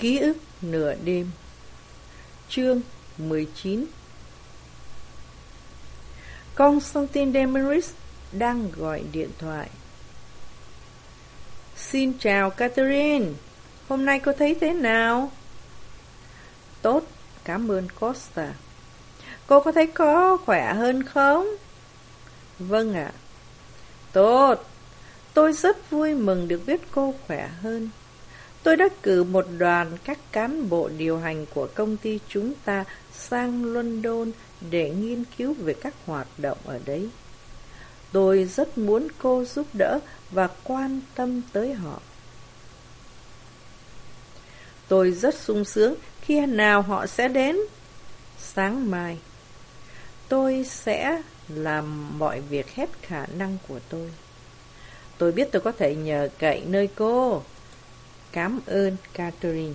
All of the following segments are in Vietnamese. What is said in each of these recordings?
Ký ức nửa đêm Chương 19 Constantine Demeris đang gọi điện thoại. Xin chào Catherine, hôm nay cô thấy thế nào? Tốt, cảm ơn Costa. Cô có thấy có khỏe hơn không? Vâng ạ. Tốt, tôi rất vui mừng được biết cô khỏe hơn. Tôi đã cử một đoàn các cán bộ điều hành của công ty chúng ta sang London để nghiên cứu về các hoạt động ở đấy. Tôi rất muốn cô giúp đỡ và quan tâm tới họ. Tôi rất sung sướng khi nào họ sẽ đến. Sáng mai, tôi sẽ làm mọi việc hết khả năng của tôi. Tôi biết tôi có thể nhờ cậy nơi cô. Cảm ơn Catherine.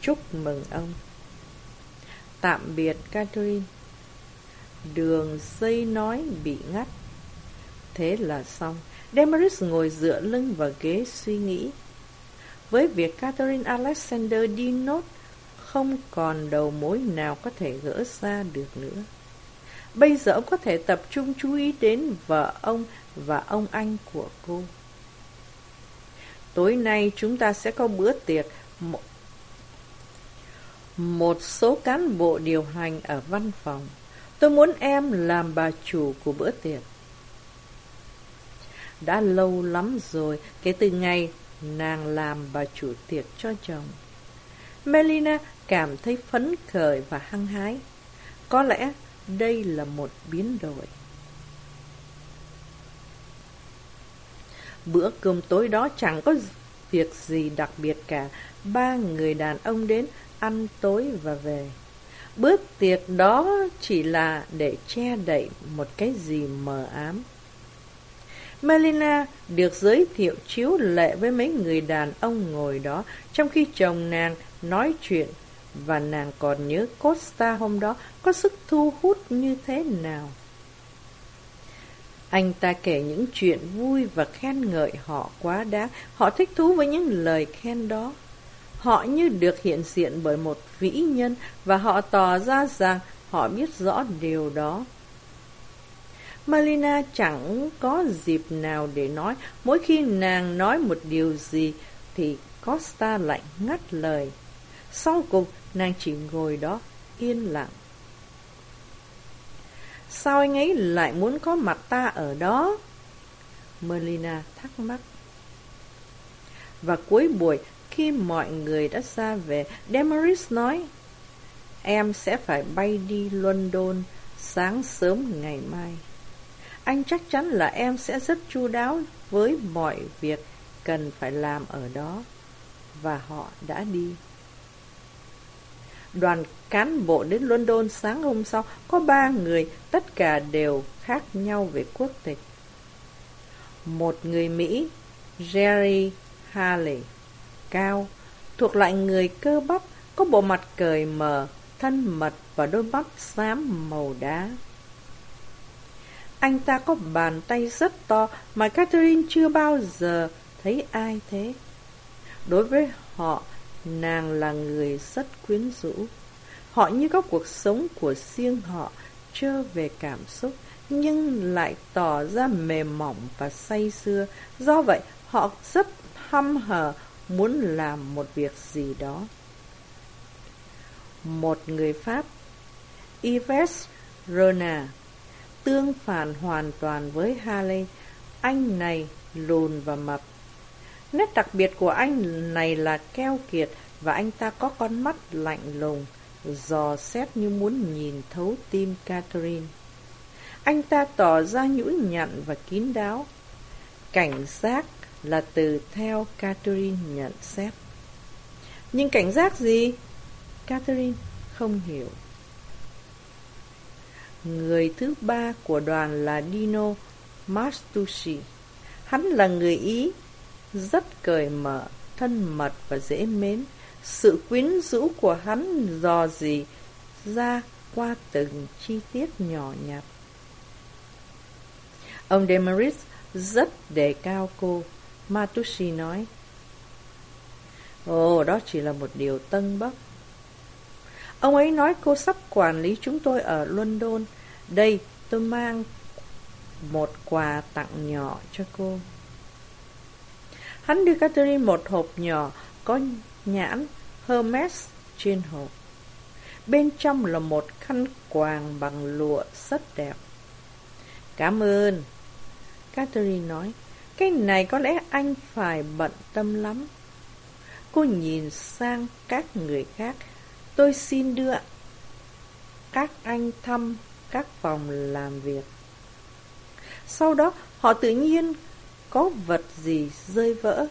Chúc mừng ông. Tạm biệt Catherine. Đường dây nói bị ngắt. Thế là xong. Demaris ngồi dựa lưng vào ghế suy nghĩ. Với việc Catherine Alexander đi nốt, không còn đầu mối nào có thể gỡ ra được nữa. Bây giờ ông có thể tập trung chú ý đến vợ ông và ông anh của cô. Tối nay chúng ta sẽ có bữa tiệc một, một số cán bộ điều hành ở văn phòng. Tôi muốn em làm bà chủ của bữa tiệc. Đã lâu lắm rồi kể từ ngày nàng làm bà chủ tiệc cho chồng. Melina cảm thấy phấn khởi và hăng hái. Có lẽ đây là một biến đổi. Bữa cơm tối đó chẳng có việc gì đặc biệt cả. Ba người đàn ông đến, ăn tối và về. Bữa tiệc đó chỉ là để che đậy một cái gì mờ ám. Melina được giới thiệu chiếu lệ với mấy người đàn ông ngồi đó, trong khi chồng nàng nói chuyện và nàng còn nhớ Costa hôm đó có sức thu hút như thế nào. Anh ta kể những chuyện vui và khen ngợi họ quá đáng, họ thích thú với những lời khen đó. Họ như được hiện diện bởi một vĩ nhân và họ tỏ ra rằng họ biết rõ điều đó. Malina chẳng có dịp nào để nói, mỗi khi nàng nói một điều gì thì Costa lại ngắt lời. Sau cùng, nàng chỉ ngồi đó, yên lặng. Sao anh ấy lại muốn có mặt ta ở đó? Melina thắc mắc. Và cuối buổi, khi mọi người đã ra về, Demaris nói, Em sẽ phải bay đi London sáng sớm ngày mai. Anh chắc chắn là em sẽ rất chu đáo với mọi việc cần phải làm ở đó. Và họ đã đi. Đoàn cán bộ đến London sáng hôm sau có ba người, tất cả đều khác nhau về quốc tịch. Một người Mỹ, Jerry Haley, cao, thuộc loại người cơ bắp, có bộ mặt cởi mở, thân mật và đôi mắt xám màu đá. Anh ta có bàn tay rất to mà Catherine chưa bao giờ thấy ai thế. Đối với họ, nàng là người rất quyến rũ. Họ như có cuộc sống của riêng họ, trơ về cảm xúc, nhưng lại tỏ ra mềm mỏng và say sưa. Do vậy, họ rất hăm hở muốn làm một việc gì đó. Một người Pháp, Yves Rona, tương phản hoàn toàn với Harley. Anh này lùn và mập. Nét đặc biệt của anh này là keo kiệt và anh ta có con mắt lạnh lùng, dò xét như muốn nhìn thấu tim Catherine. Anh ta tỏ ra nhũn nhặn và kín đáo. Cảnh giác là từ theo Catherine nhận xét. Nhưng cảnh giác gì? Catherine không hiểu. Người thứ ba của đoàn là Dino Mastucci. Hắn là người Ý, rất cởi mở, thân mật và dễ mến. Sự quyến rũ của hắn dò dỉ ra qua từng chi tiết nhỏ nhặt. Ông Demaris rất đề cao cô, Matushi nói. Ồ, đó chỉ là một điều tân bốc. Ông ấy nói cô sắp quản lý chúng tôi ở London. Đây, tôi mang một quà tặng nhỏ cho cô. Hắn đưa Catherine một hộp nhỏ có nhãn Hermes trên hộp. Bên trong là một khăn quàng bằng lụa rất đẹp. Cảm ơn. Catherine nói, cái này có lẽ anh phải bận tâm lắm. Cô nhìn sang các người khác. Tôi xin đưa các anh thăm các phòng làm việc. Sau đó, họ tự nhiên có vật gì rơi vỡ.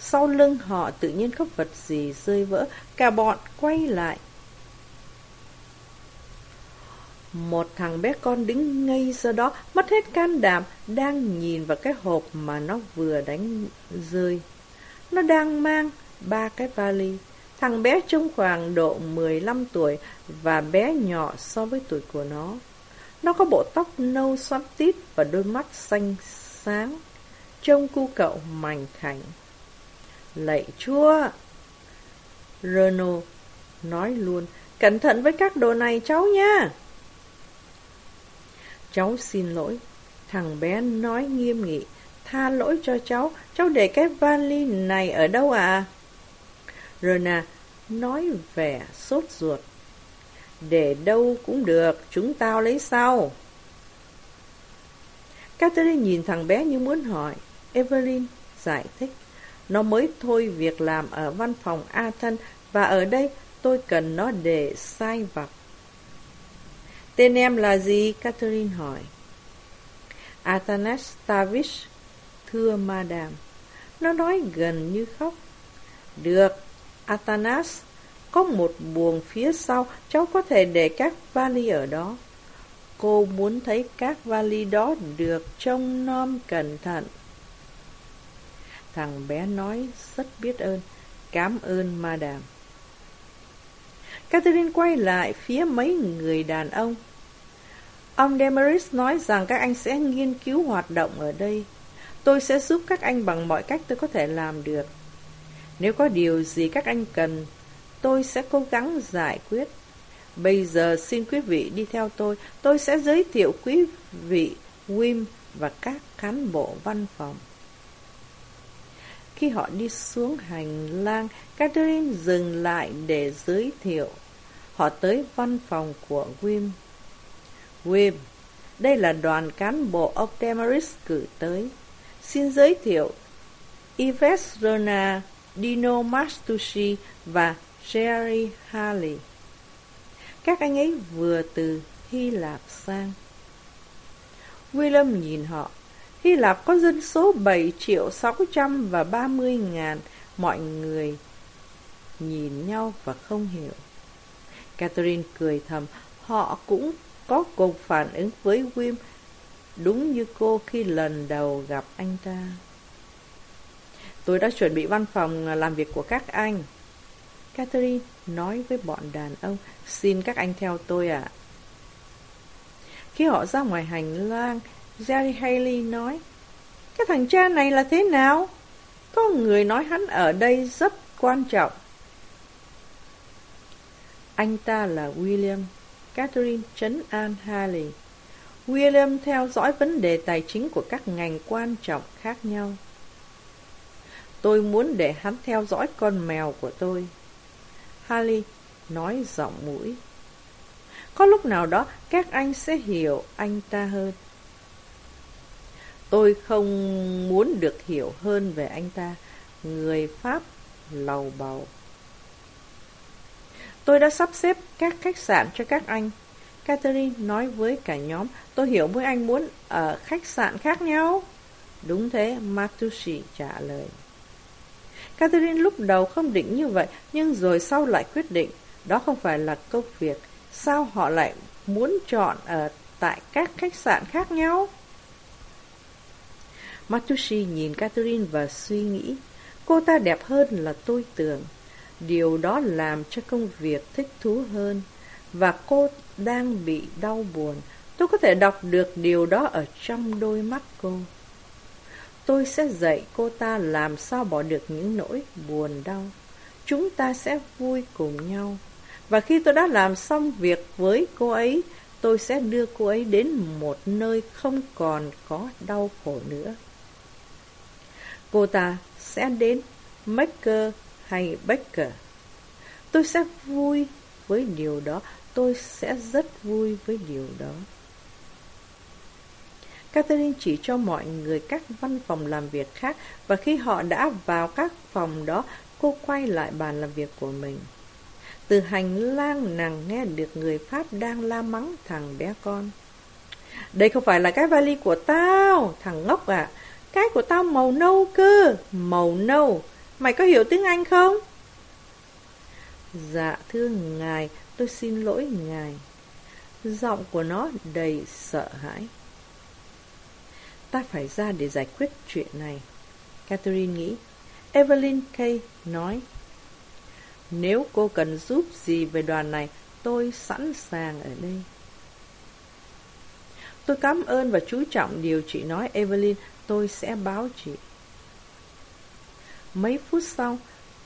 Sau lưng họ tự nhiên có vật gì rơi vỡ. Cả bọn quay lại. Một thằng bé con đứng ngay ra đó, mất hết can đảm, đang nhìn vào cái hộp mà nó vừa đánh rơi. Nó đang mang ba cái vali. Thằng bé trông khoảng độ 15 tuổi và bé nhỏ so với tuổi của nó. Nó có bộ tóc nâu xoăn tít và đôi mắt xanh sáng. Trông cu cậu mảnh khảnh. Lạy chúa! Renault nói luôn, cẩn thận với các đồ này cháu nha! Cháu xin lỗi. Thằng bé nói nghiêm nghị, tha lỗi cho cháu, cháu để cái vali này ở đâu à? Rona nói vẻ sốt ruột. Để đâu cũng được, chúng tao lấy sau. Catherine nhìn thằng bé như muốn hỏi. Evelyn giải thích. Nó mới thôi việc làm ở văn phòng A Thân và ở đây tôi cần nó để sai vặt. Tên em là gì? Catherine hỏi. Atanastavich, thưa madam. Nó nói gần như khóc. Được, Atanas, có một buồng phía sau, cháu có thể để các vali ở đó. Cô muốn thấy các vali đó được trông nom cẩn thận. Thằng bé nói rất biết ơn. Cảm ơn madam. Catherine quay lại phía mấy người đàn ông. Ông Demeris nói rằng các anh sẽ nghiên cứu hoạt động ở đây. Tôi sẽ giúp các anh bằng mọi cách tôi có thể làm được. Nếu có điều gì các anh cần, tôi sẽ cố gắng giải quyết. Bây giờ xin quý vị đi theo tôi, tôi sẽ giới thiệu quý vị Wim và các cán bộ văn phòng. Khi họ đi xuống hành lang, Catherine dừng lại để giới thiệu. Họ tới văn phòng của Wim. Wim, đây là đoàn cán bộ ông cử tới. Xin giới thiệu Yves Rona, Dino Mastucci và Jerry Harley. Các anh ấy vừa từ Hy Lạp sang. William nhìn họ. Hy Lạp có dân số 7 triệu 600 và 30 ngàn. Mọi người nhìn nhau và không hiểu. Catherine cười thầm, họ cũng có cùng phản ứng với Wim, đúng như cô khi lần đầu gặp anh ta. Tôi đã chuẩn bị văn phòng làm việc của các anh. Catherine nói với bọn đàn ông, xin các anh theo tôi ạ. Khi họ ra ngoài hành lang, Jerry Haley nói, cái thằng cha này là thế nào? Có người nói hắn ở đây rất quan trọng. Anh ta là William. Catherine trấn an Harley. William theo dõi vấn đề tài chính của các ngành quan trọng khác nhau. Tôi muốn để hắn theo dõi con mèo của tôi. Harley nói giọng mũi. Có lúc nào đó các anh sẽ hiểu anh ta hơn. Tôi không muốn được hiểu hơn về anh ta. Người Pháp lầu bầu. Tôi đã sắp xếp các khách sạn cho các anh. Catherine nói với cả nhóm, tôi hiểu mỗi anh muốn ở khách sạn khác nhau. Đúng thế, Matushi trả lời. Catherine lúc đầu không định như vậy, nhưng rồi sau lại quyết định, đó không phải là công việc. Sao họ lại muốn chọn ở tại các khách sạn khác nhau? Matushi nhìn Catherine và suy nghĩ, cô ta đẹp hơn là tôi tưởng. Điều đó làm cho công việc thích thú hơn Và cô đang bị đau buồn Tôi có thể đọc được điều đó ở trong đôi mắt cô Tôi sẽ dạy cô ta làm sao bỏ được những nỗi buồn đau. Chúng ta sẽ vui cùng nhau. Và khi tôi đã làm xong việc với cô ấy, tôi sẽ đưa cô ấy đến một nơi không còn có đau khổ nữa. Cô ta sẽ đến Maker hay Baker. Tôi sẽ vui với điều đó, tôi sẽ rất vui với điều đó. Catherine chỉ cho mọi người các văn phòng làm việc khác và khi họ đã vào các phòng đó, cô quay lại bàn làm việc của mình. Từ hành lang nàng nghe được người Pháp đang la mắng thằng bé con. Đây không phải là cái vali của tao, thằng ngốc à. Cái của tao màu nâu cơ, màu nâu. Mày có hiểu tiếng Anh không? Dạ thưa ngài, tôi xin lỗi ngài. Giọng của nó đầy sợ hãi. Ta phải ra để giải quyết chuyện này. Catherine nghĩ. Evelyn Kay nói. Nếu cô cần giúp gì về đoàn này, tôi sẵn sàng ở đây. Tôi cảm ơn và chú trọng điều chị nói, Evelyn. Tôi sẽ báo chị. Mấy phút sau,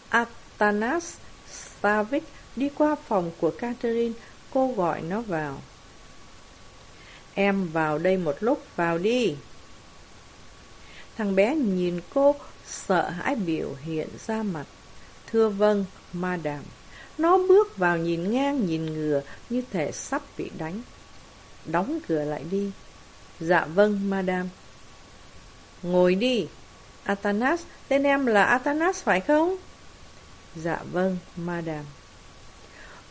Atanas Stavik đi qua phòng của Catherine. Cô gọi nó vào. Em vào đây một lúc, vào đi. Thằng bé nhìn cô, sợ hãi biểu hiện ra mặt. Thưa vâng, madam. Nó bước vào nhìn ngang nhìn ngừa như thể sắp bị đánh. Đóng cửa lại đi. Dạ vâng, madam. Ngồi đi. Atanas, tên em là Atanas phải không? Dạ vâng, madam.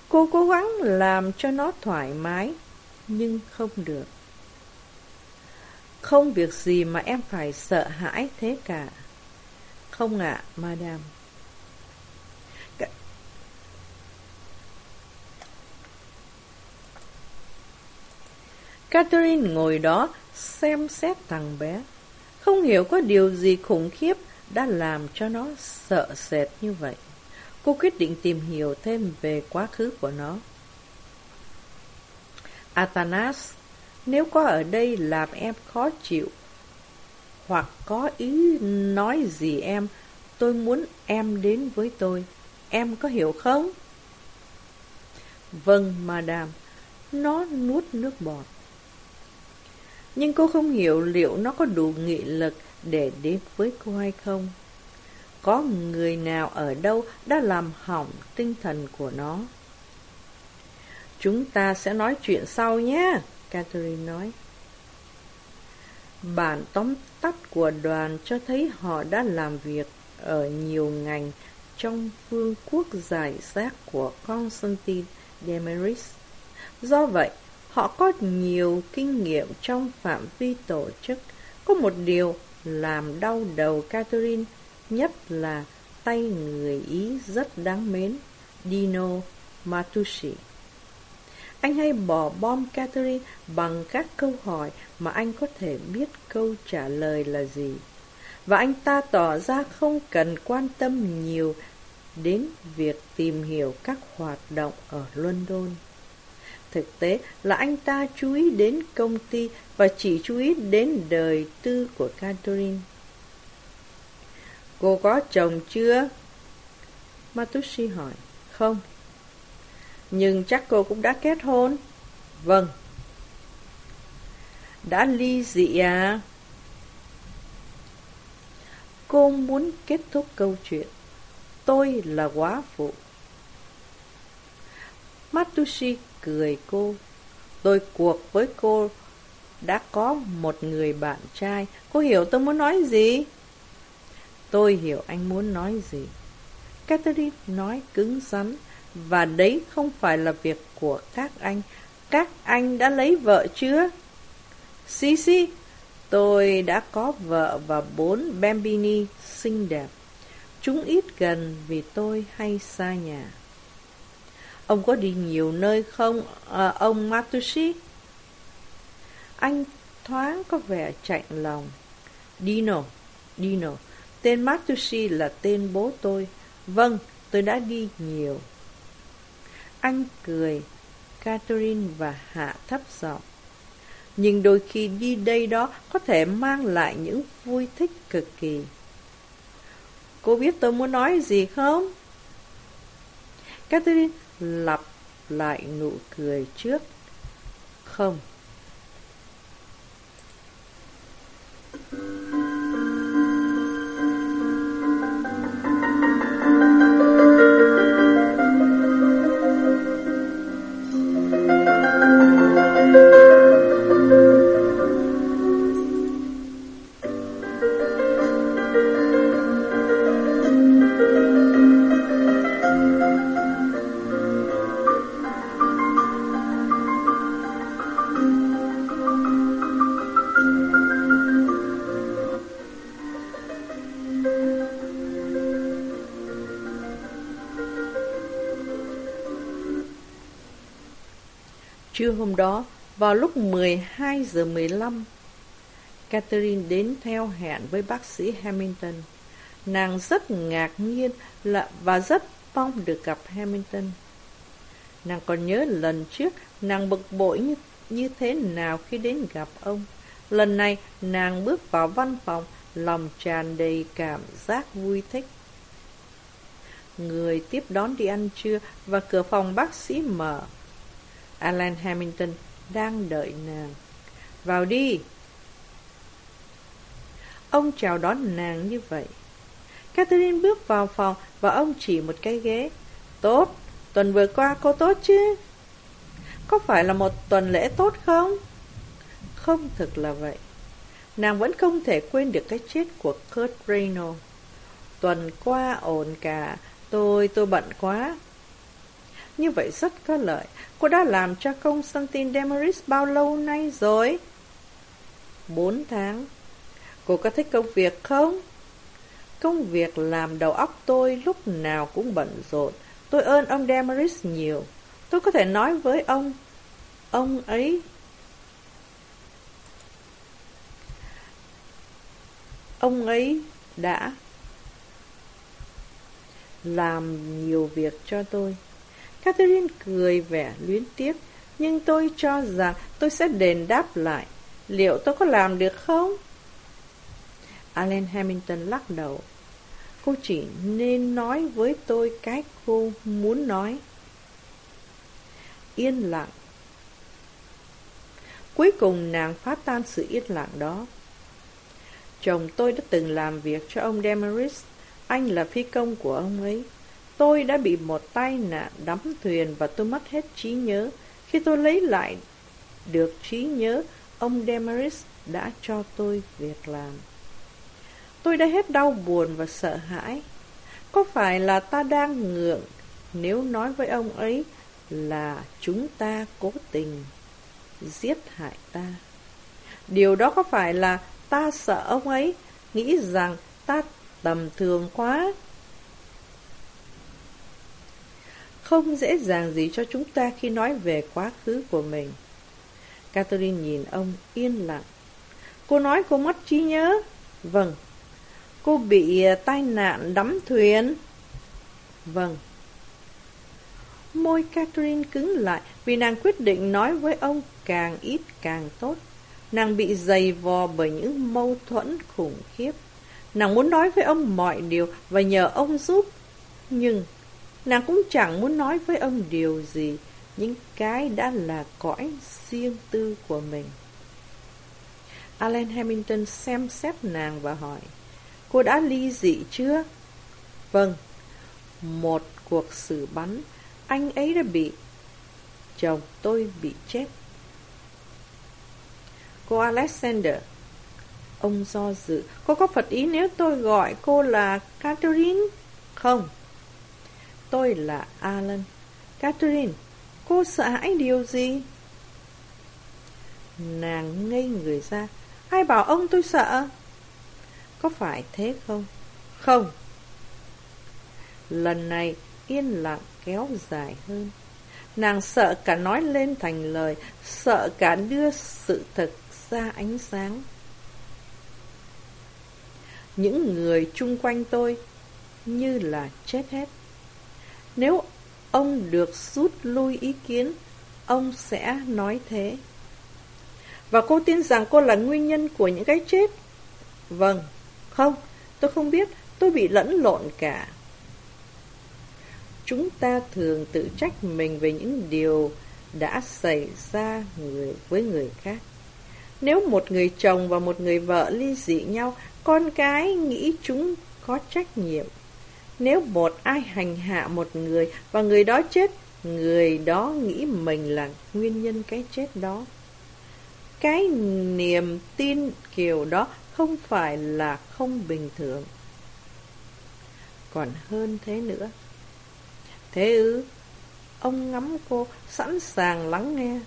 Cô cố gắng làm cho nó thoải mái, nhưng không được. Không việc gì mà em phải sợ hãi thế cả. Không ạ, madam. Catherine ngồi đó xem xét thằng bé. Không hiểu có điều gì khủng khiếp đã làm cho nó sợ sệt như vậy. Cô quyết định tìm hiểu thêm về quá khứ của nó. Athanas, nếu có ở đây làm em khó chịu, hoặc có ý nói gì em, tôi muốn em đến với tôi. Em có hiểu không? Vâng, madam. Nó nuốt nước bọt. Nhưng cô không hiểu liệu nó có đủ nghị lực để đến với cô hay không. Có người nào ở đâu đã làm hỏng tinh thần của nó. Chúng ta sẽ nói chuyện sau nhé, Catherine nói. Bản tóm tắt của đoàn cho thấy họ đã làm việc ở nhiều ngành trong vương quốc giải rác của Constantine Demeris. Do vậy, họ có nhiều kinh nghiệm trong phạm vi tổ chức. Có một điều làm đau đầu Catherine nhất là tay người Ý rất đáng mến, Dino Matucci. Anh hay bỏ bom Catherine bằng các câu hỏi mà anh có thể biết câu trả lời là gì. Và anh ta tỏ ra không cần quan tâm nhiều đến việc tìm hiểu các hoạt động ở London. Thực tế là anh ta chú ý đến công ty và chỉ chú ý đến đời tư của Catherine. Cô có chồng chưa? Matushi hỏi. Không. Nhưng chắc cô cũng đã kết hôn. Vâng. Đã ly dị à? Cô muốn kết thúc câu chuyện. Tôi là quá phụ. Matushi cười cô. Tôi cuộc với cô đã có một người bạn trai. Cô hiểu tôi muốn nói gì? Tôi hiểu anh muốn nói gì. Catherine nói cứng rắn. Và đấy không phải là việc của các anh. Các anh đã lấy vợ chưa? Xí xí tôi đã có vợ và bốn bambini xinh đẹp. Chúng ít gần vì tôi hay xa nhà. Ông có đi nhiều nơi không, à, ông Matushi? Anh thoáng có vẻ chạnh lòng. Dino, Dino, tên Matushi là tên bố tôi. Vâng, tôi đã đi nhiều. Anh cười, Catherine và hạ thấp giọng. nhưng đôi khi đi đây đó có thể mang lại những vui thích cực kỳ. Cô biết tôi muốn nói gì không? Catherine lặp lại nụ cười trước. Không. Trưa hôm đó, vào lúc 12 giờ 15, Catherine đến theo hẹn với bác sĩ Hamilton. Nàng rất ngạc nhiên là và rất mong được gặp Hamilton. Nàng còn nhớ lần trước nàng bực bội như, như thế nào khi đến gặp ông. Lần này nàng bước vào văn phòng, lòng tràn đầy cảm giác vui thích. Người tiếp đón đi ăn trưa và cửa phòng bác sĩ mở. Alan Hamilton đang đợi nàng. Vào đi! Ông chào đón nàng như vậy. Catherine bước vào phòng và ông chỉ một cái ghế. Tốt, tuần vừa qua cô tốt chứ? Có phải là một tuần lễ tốt không? Không thực là vậy. Nàng vẫn không thể quên được cái chết của Kurt Reynolds. Tuần qua ổn cả, tôi, tôi bận quá. Như vậy rất có lợi. Cô đã làm cho công Constantine Demaris bao lâu nay rồi? Bốn tháng. Cô có thích công việc không? Công việc làm đầu óc tôi lúc nào cũng bận rộn. Tôi ơn ông Demaris nhiều. Tôi có thể nói với ông, ông ấy... Ông ấy đã làm nhiều việc cho tôi. Catherine cười vẻ luyến tiếc, nhưng tôi cho rằng tôi sẽ đền đáp lại. Liệu tôi có làm được không? Alan Hamilton lắc đầu. Cô chỉ nên nói với tôi cái cô muốn nói. Yên lặng. Cuối cùng nàng phá tan sự yên lặng đó. Chồng tôi đã từng làm việc cho ông Demaris. Anh là phi công của ông ấy. Tôi đã bị một tai nạn đắm thuyền và tôi mất hết trí nhớ. Khi tôi lấy lại được trí nhớ, ông Demaris đã cho tôi việc làm. Tôi đã hết đau buồn và sợ hãi. Có phải là ta đang ngượng nếu nói với ông ấy là chúng ta cố tình giết hại ta? Điều đó có phải là ta sợ ông ấy nghĩ rằng ta tầm thường quá Không dễ dàng gì cho chúng ta khi nói về quá khứ của mình. Catherine nhìn ông yên lặng. Cô nói cô mất trí nhớ. Vâng. Cô bị à, tai nạn đắm thuyền. Vâng. Môi Catherine cứng lại vì nàng quyết định nói với ông càng ít càng tốt. Nàng bị dày vò bởi những mâu thuẫn khủng khiếp. Nàng muốn nói với ông mọi điều và nhờ ông giúp. Nhưng Nàng cũng chẳng muốn nói với ông điều gì, những cái đã là cõi riêng tư của mình. Alan Hamilton xem xét nàng và hỏi, cô đã ly dị chưa? Vâng, một cuộc xử bắn, anh ấy đã bị, chồng tôi bị chết. Cô Alexander, ông do dự, cô có phật ý nếu tôi gọi cô là Catherine? Không, Tôi là Alan. Catherine, cô sợ hãi điều gì? Nàng ngây người ra. Ai bảo ông tôi sợ? Có phải thế không? Không. Lần này yên lặng kéo dài hơn. Nàng sợ cả nói lên thành lời, sợ cả đưa sự thật ra ánh sáng. Những người chung quanh tôi như là chết hết. Nếu ông được rút lui ý kiến, ông sẽ nói thế. Và cô tin rằng cô là nguyên nhân của những cái chết. Vâng, không, tôi không biết, tôi bị lẫn lộn cả. Chúng ta thường tự trách mình về những điều đã xảy ra người với người khác. Nếu một người chồng và một người vợ ly dị nhau, con cái nghĩ chúng có trách nhiệm. Nếu một ai hành hạ một người và người đó chết, người đó nghĩ mình là nguyên nhân cái chết đó. Cái niềm tin kiểu đó không phải là không bình thường. Còn hơn thế nữa. Thế ư? Ông ngắm cô, sẵn sàng lắng nghe.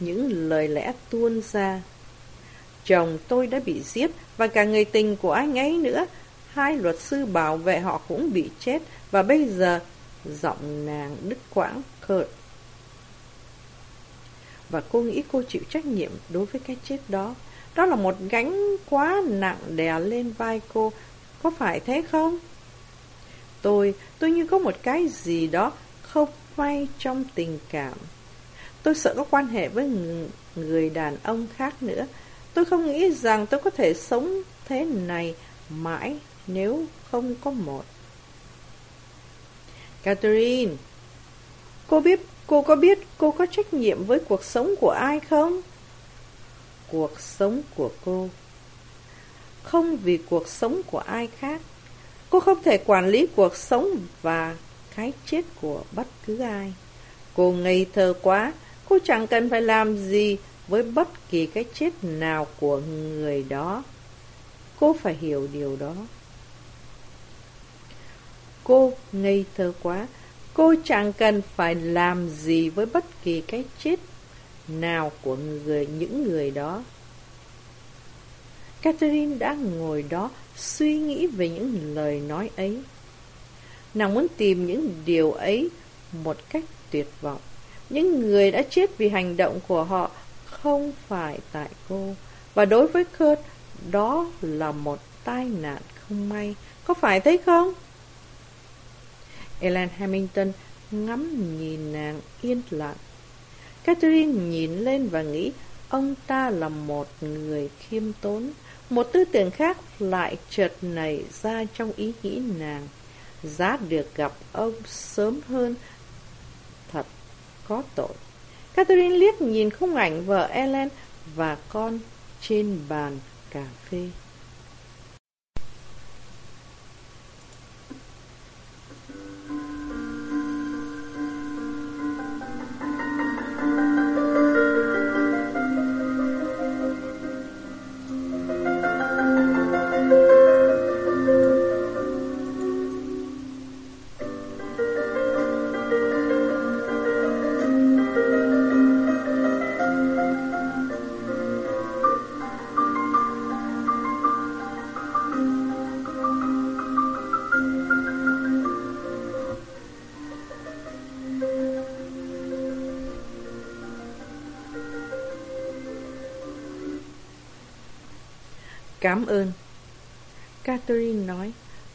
Những lời lẽ tuôn ra. Chồng tôi đã bị giết và cả người tình của anh ấy nữa. Hai luật sư bảo vệ họ cũng bị chết và bây giờ giọng nàng đứt quãng khợt. Và cô nghĩ cô chịu trách nhiệm đối với cái chết đó. Đó là một gánh quá nặng đè lên vai cô. Có phải thế không? Tôi, tôi như có một cái gì đó không may trong tình cảm. Tôi sợ có quan hệ với người đàn ông khác nữa. Tôi không nghĩ rằng tôi có thể sống thế này mãi nếu không có một. Catherine, cô biết, cô có biết cô có trách nhiệm với cuộc sống của ai không? Cuộc sống của cô. Không vì cuộc sống của ai khác. Cô không thể quản lý cuộc sống và cái chết của bất cứ ai. Cô ngây thơ quá, cô chẳng cần phải làm gì với bất kỳ cái chết nào của người đó. Cô phải hiểu điều đó. Cô ngây thơ quá, cô chẳng cần phải làm gì với bất kỳ cái chết nào của người những người đó. Catherine đã ngồi đó suy nghĩ về những lời nói ấy. Nàng muốn tìm những điều ấy một cách tuyệt vọng. Những người đã chết vì hành động của họ không phải tại cô. Và đối với Kurt, đó là một tai nạn không may. Có phải thế không? Ellen Hamilton ngắm nhìn nàng yên lặng. Catherine nhìn lên và nghĩ, ông ta là một người khiêm tốn. Một tư tưởng khác lại chợt nảy ra trong ý nghĩ nàng. Giá được gặp ông sớm hơn thật có tội. Catherine liếc nhìn khung ảnh vợ Ellen và con trên bàn cà phê. Cảm ơn. Catherine nói,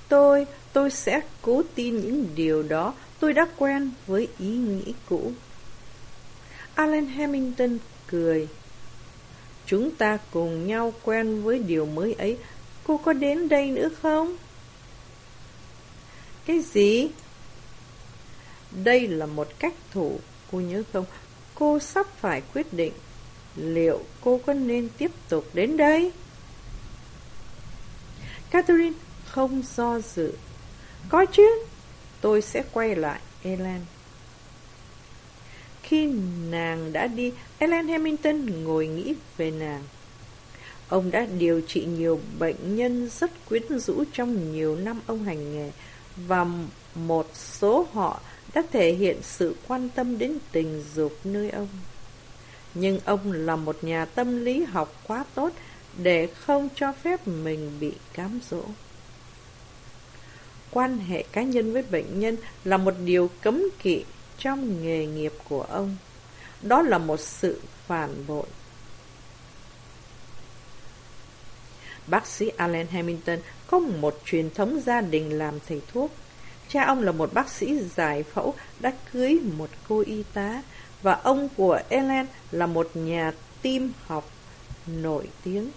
tôi, tôi sẽ cố tin những điều đó. Tôi đã quen với ý nghĩ cũ. Alan Hamilton cười. Chúng ta cùng nhau quen với điều mới ấy. Cô có đến đây nữa không? Cái gì? Đây là một cách thủ, cô nhớ không? Cô sắp phải quyết định. Liệu cô có nên tiếp tục đến đây? Catherine không do dự. Có chứ, tôi sẽ quay lại Ellen. Khi nàng đã đi, Ellen Hamilton ngồi nghĩ về nàng. Ông đã điều trị nhiều bệnh nhân rất quyến rũ trong nhiều năm ông hành nghề và một số họ đã thể hiện sự quan tâm đến tình dục nơi ông. Nhưng ông là một nhà tâm lý học quá tốt để không cho phép mình bị cám dỗ. Quan hệ cá nhân với bệnh nhân là một điều cấm kỵ trong nghề nghiệp của ông. Đó là một sự phản bội. Bác sĩ Alan Hamilton có một truyền thống gia đình làm thầy thuốc. Cha ông là một bác sĩ giải phẫu đã cưới một cô y tá và ông của Ellen là một nhà tim học nổi tiếng.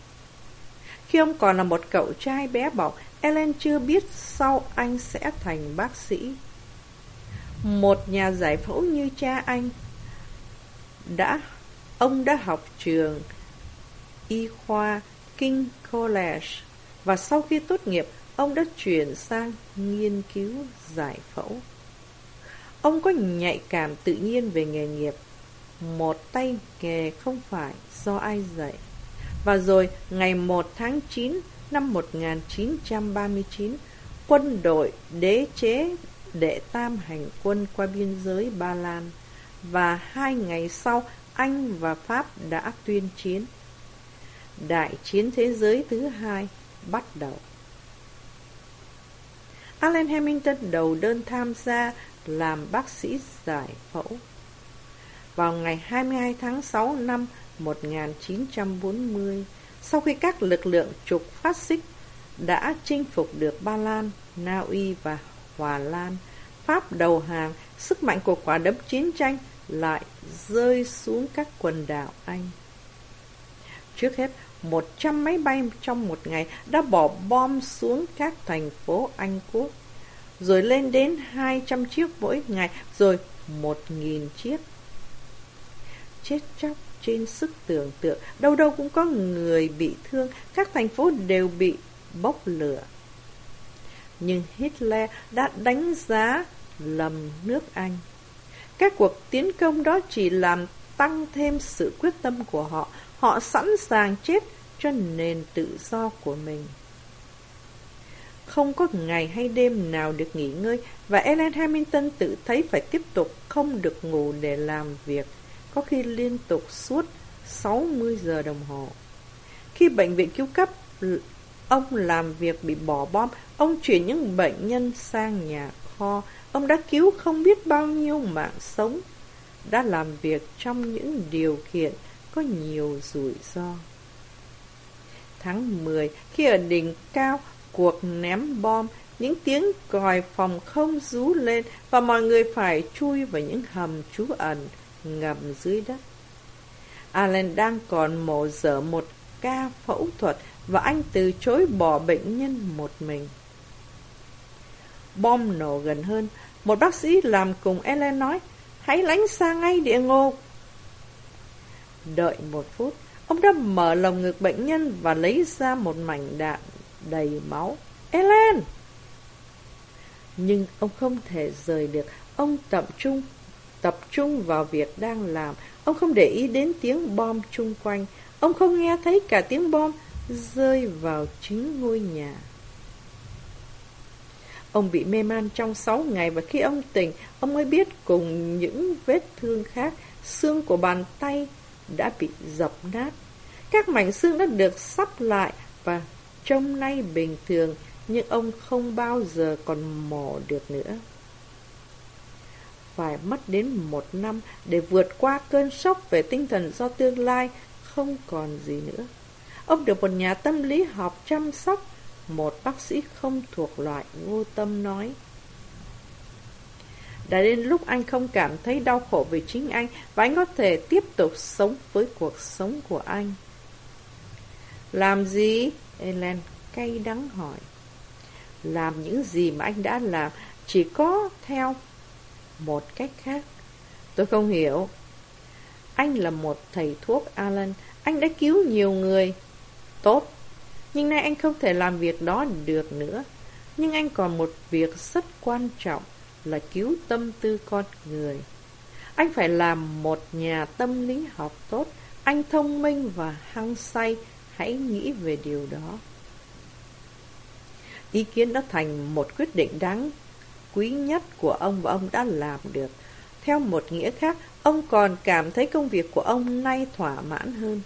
Khi ông còn là một cậu trai bé bỏng, Ellen chưa biết sau anh sẽ thành bác sĩ. Một nhà giải phẫu như cha anh đã ông đã học trường y khoa King College và sau khi tốt nghiệp, ông đã chuyển sang nghiên cứu giải phẫu. Ông có nhạy cảm tự nhiên về nghề nghiệp, một tay nghề không phải do ai dạy. Và rồi, ngày 1 tháng 9 năm 1939, quân đội đế chế đệ tam hành quân qua biên giới Ba Lan và hai ngày sau Anh và Pháp đã tuyên chiến. Đại chiến thế giới thứ hai bắt đầu. Alan Hamilton đầu đơn tham gia làm bác sĩ giải phẫu. Vào ngày 22 tháng 6 năm 1940, sau khi các lực lượng trục phát xích đã chinh phục được Ba Lan, Na Uy và Hòa Lan, Pháp đầu hàng, sức mạnh của quả đấm chiến tranh lại rơi xuống các quần đảo Anh. Trước hết, 100 máy bay trong một ngày đã bỏ bom xuống các thành phố Anh Quốc, rồi lên đến 200 chiếc mỗi ngày, rồi 1.000 chiếc. Chết chóc trên sức tưởng tượng, đâu đâu cũng có người bị thương, các thành phố đều bị bốc lửa. Nhưng Hitler đã đánh giá lầm nước Anh. Các cuộc tiến công đó chỉ làm tăng thêm sự quyết tâm của họ. Họ sẵn sàng chết cho nền tự do của mình. Không có ngày hay đêm nào được nghỉ ngơi và Ellen Hamilton tự thấy phải tiếp tục không được ngủ để làm việc, có khi liên tục suốt 60 giờ đồng hồ. Khi bệnh viện cứu cấp, ông làm việc bị bỏ bom, ông chuyển những bệnh nhân sang nhà kho, ông đã cứu không biết bao nhiêu mạng sống, đã làm việc trong những điều kiện có nhiều rủi ro. Tháng 10, khi ở đỉnh cao, cuộc ném bom, những tiếng còi phòng không rú lên và mọi người phải chui vào những hầm trú ẩn ngầm dưới đất. Allen đang còn mổ dở một ca phẫu thuật và anh từ chối bỏ bệnh nhân một mình. Bom nổ gần hơn, một bác sĩ làm cùng Ellen nói, hãy lánh xa ngay địa ngục. Đợi một phút, Ông đã mở lồng ngực bệnh nhân và lấy ra một mảnh đạn đầy máu. Ellen! Nhưng ông không thể rời được. Ông tập trung, tập trung vào việc đang làm. Ông không để ý đến tiếng bom chung quanh. Ông không nghe thấy cả tiếng bom rơi vào chính ngôi nhà. Ông bị mê man trong 6 ngày và khi ông tỉnh, ông mới biết cùng những vết thương khác, xương của bàn tay đã bị dập nát. Các mảnh xương đã được sắp lại và trông nay bình thường, nhưng ông không bao giờ còn mổ được nữa. Phải mất đến một năm để vượt qua cơn sốc về tinh thần do tương lai không còn gì nữa. Ông được một nhà tâm lý học chăm sóc, một bác sĩ không thuộc loại vô tâm nói. Đã đến lúc anh không cảm thấy đau khổ về chính anh và anh có thể tiếp tục sống với cuộc sống của anh. Làm gì? Ellen cay đắng hỏi. Làm những gì mà anh đã làm chỉ có theo một cách khác. Tôi không hiểu. Anh là một thầy thuốc, Alan. Anh đã cứu nhiều người. Tốt. Nhưng nay anh không thể làm việc đó được nữa. Nhưng anh còn một việc rất quan trọng là cứu tâm tư con người. Anh phải làm một nhà tâm lý học tốt. Anh thông minh và hăng say Hãy nghĩ về điều đó. Ý kiến đã thành một quyết định đáng quý nhất của ông và ông đã làm được. Theo một nghĩa khác, ông còn cảm thấy công việc của ông nay thỏa mãn hơn.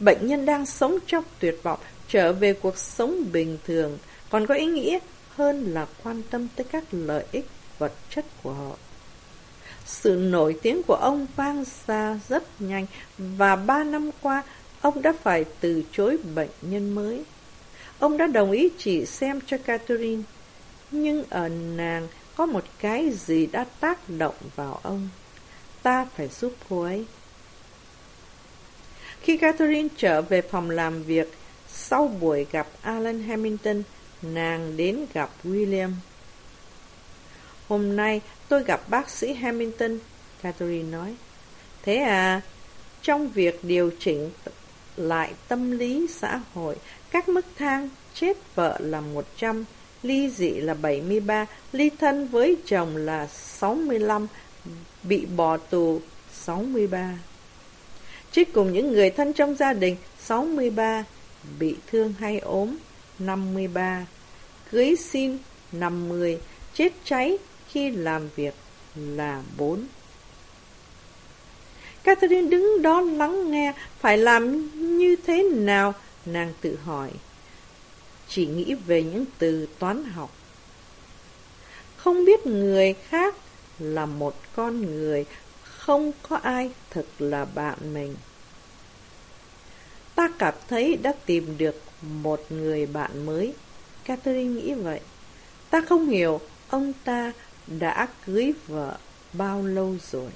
Bệnh nhân đang sống trong tuyệt vọng, trở về cuộc sống bình thường, còn có ý nghĩa hơn là quan tâm tới các lợi ích vật chất của họ. Sự nổi tiếng của ông vang xa rất nhanh và ba năm qua Ông đã phải từ chối bệnh nhân mới. Ông đã đồng ý chỉ xem cho Catherine, nhưng ở nàng có một cái gì đã tác động vào ông. Ta phải giúp cô ấy. Khi Catherine trở về phòng làm việc, sau buổi gặp Alan Hamilton, nàng đến gặp William. Hôm nay tôi gặp bác sĩ Hamilton, Catherine nói. Thế à, trong việc điều chỉnh lại tâm lý xã hội, các mức thang chết vợ là 100, ly dị là 73, ly thân với chồng là 65, bị bỏ tù 63. Trích cùng những người thân trong gia đình 63, bị thương hay ốm 53, cưới xin 50, chết cháy khi làm việc là 4. Catherine đứng đó lắng nghe, phải làm như thế nào? Nàng tự hỏi. Chỉ nghĩ về những từ toán học. Không biết người khác là một con người, không có ai thực là bạn mình. Ta cảm thấy đã tìm được một người bạn mới. Catherine nghĩ vậy. Ta không hiểu ông ta đã cưới vợ bao lâu rồi.